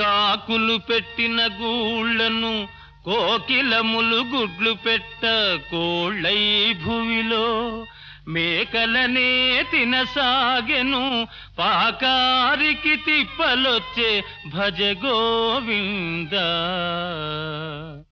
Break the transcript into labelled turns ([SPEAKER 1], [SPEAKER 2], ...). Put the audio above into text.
[SPEAKER 1] కాకులు పెట్టిన గూళ్ళను కోకిలములు గుడ్లు పెట్ట కోళ్ళై భువిలో మేకలనే తినసాగెను. పాకారికి తిప్పలొచ్చే భజ గోవిందా